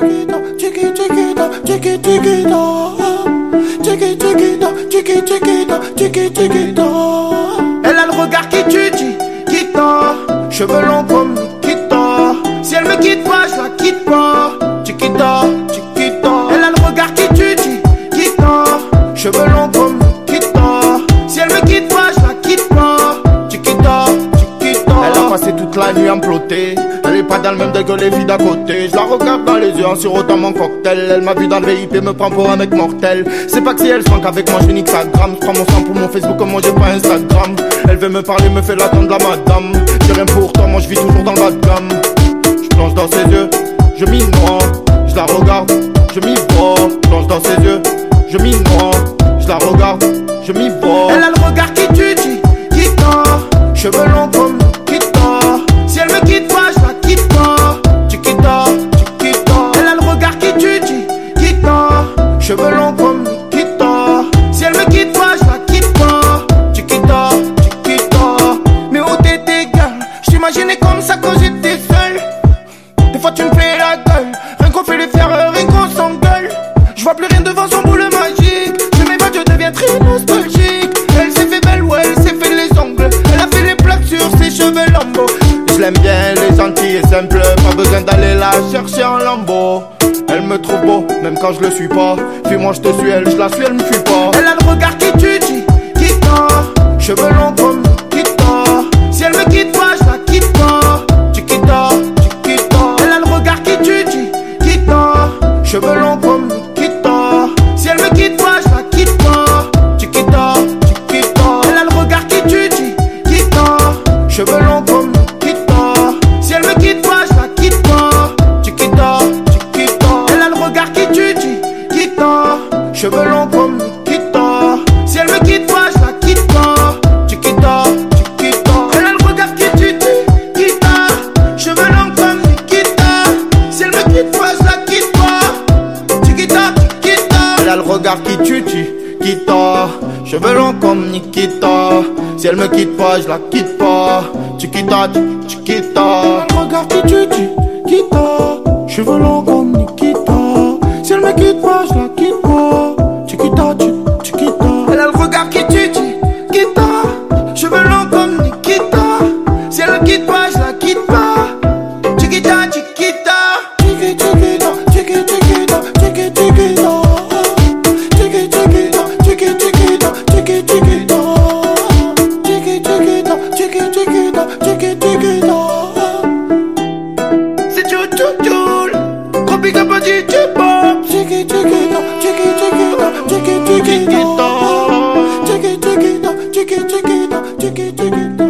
chiquita, chiqui, chiquita, chiqui, chiquita. Chiqui, chiquita, chiqui, chiquita, chiqui, chiquita. Elle a le regard qui tue, Chiquita. Cheveux longs comme Nikita. Si elle me quitte pas, je la quitte pas. Chiquita, Chiquita. Elle a le regard qui tue, Chiquita. Cheveux longs comme Nikita. Si elle me quitte pas, je la quitte pas. Chiquita, Chiquita. Elle a passé toute la nuit. Elle est pas dans le même degré que les filles d'à côté. Je la regarde dans les yeux en sirotant mon cocktail. Elle m'a vu dans le VIP, me prend pour un mec mortel. C'est pas que si elle sent qu'avec moi je nique sa gramme. Je prends mon sang pour mon Facebook, comme moi j'ai pas Instagram. Elle veut me parler, me fait l'attendre la madame. J'ai rien pour toi, moi je vis toujours dans de gamme. Je plonge dans ses yeux, je m'y noie. Je la regarde, je m'y vois. Je plonge dans ses yeux, je m'y noie. Je la regarde, je m'y vois. Elle a le regard qui tue, qui tord. Cheveux longs t'imaginais comme ça quand j'étais seul. Des fois tu me fais la gueule. Rien qu'on fait les fiers, rien qu'on s'engueule. Je vois plus rien devant son boule magique. Je m'évade, je deviens très nostalgique. Elle s'est fait belle, ouais, elle s'est fait les ongles. Elle a fait les plaques sur ses cheveux lambeaux. Je l'aime bien, elle est gentille et simple. Pas besoin d'aller la chercher en lambeau. Elle me trouve beau, même quand je le suis pas. Fuis-moi, je te suis, elle, je la suis, elle me fuit Cheveux longs comme Nikita. Si elle me quitte pas, je la quitte pas. Chiquita, Chiquita. Elle a le regard qui tue, qui tord. Cheveux longs comme Nikita. Si elle me quitte pas, je la quitte pas. Chiquita, Chiquita. Elle a le regard qui tue, qui tord. Cheveux longs comme Nikita. Si elle me quitte pas, je la quitte pas. Chiquita, Chiquita. Elle a le regard qui tue, qui tord. Cheveux longs comme Nikita. Si elle me quitte pas, je la quitte pas. Chiquita, Chiquita. Elle regarde qui tu dis, qui t'a Cheveux longs comme Nikita Si elle me quitte chiquito, chiquito, chiquito, chiquito, chiquito, chiquito, chiquito, chiquito.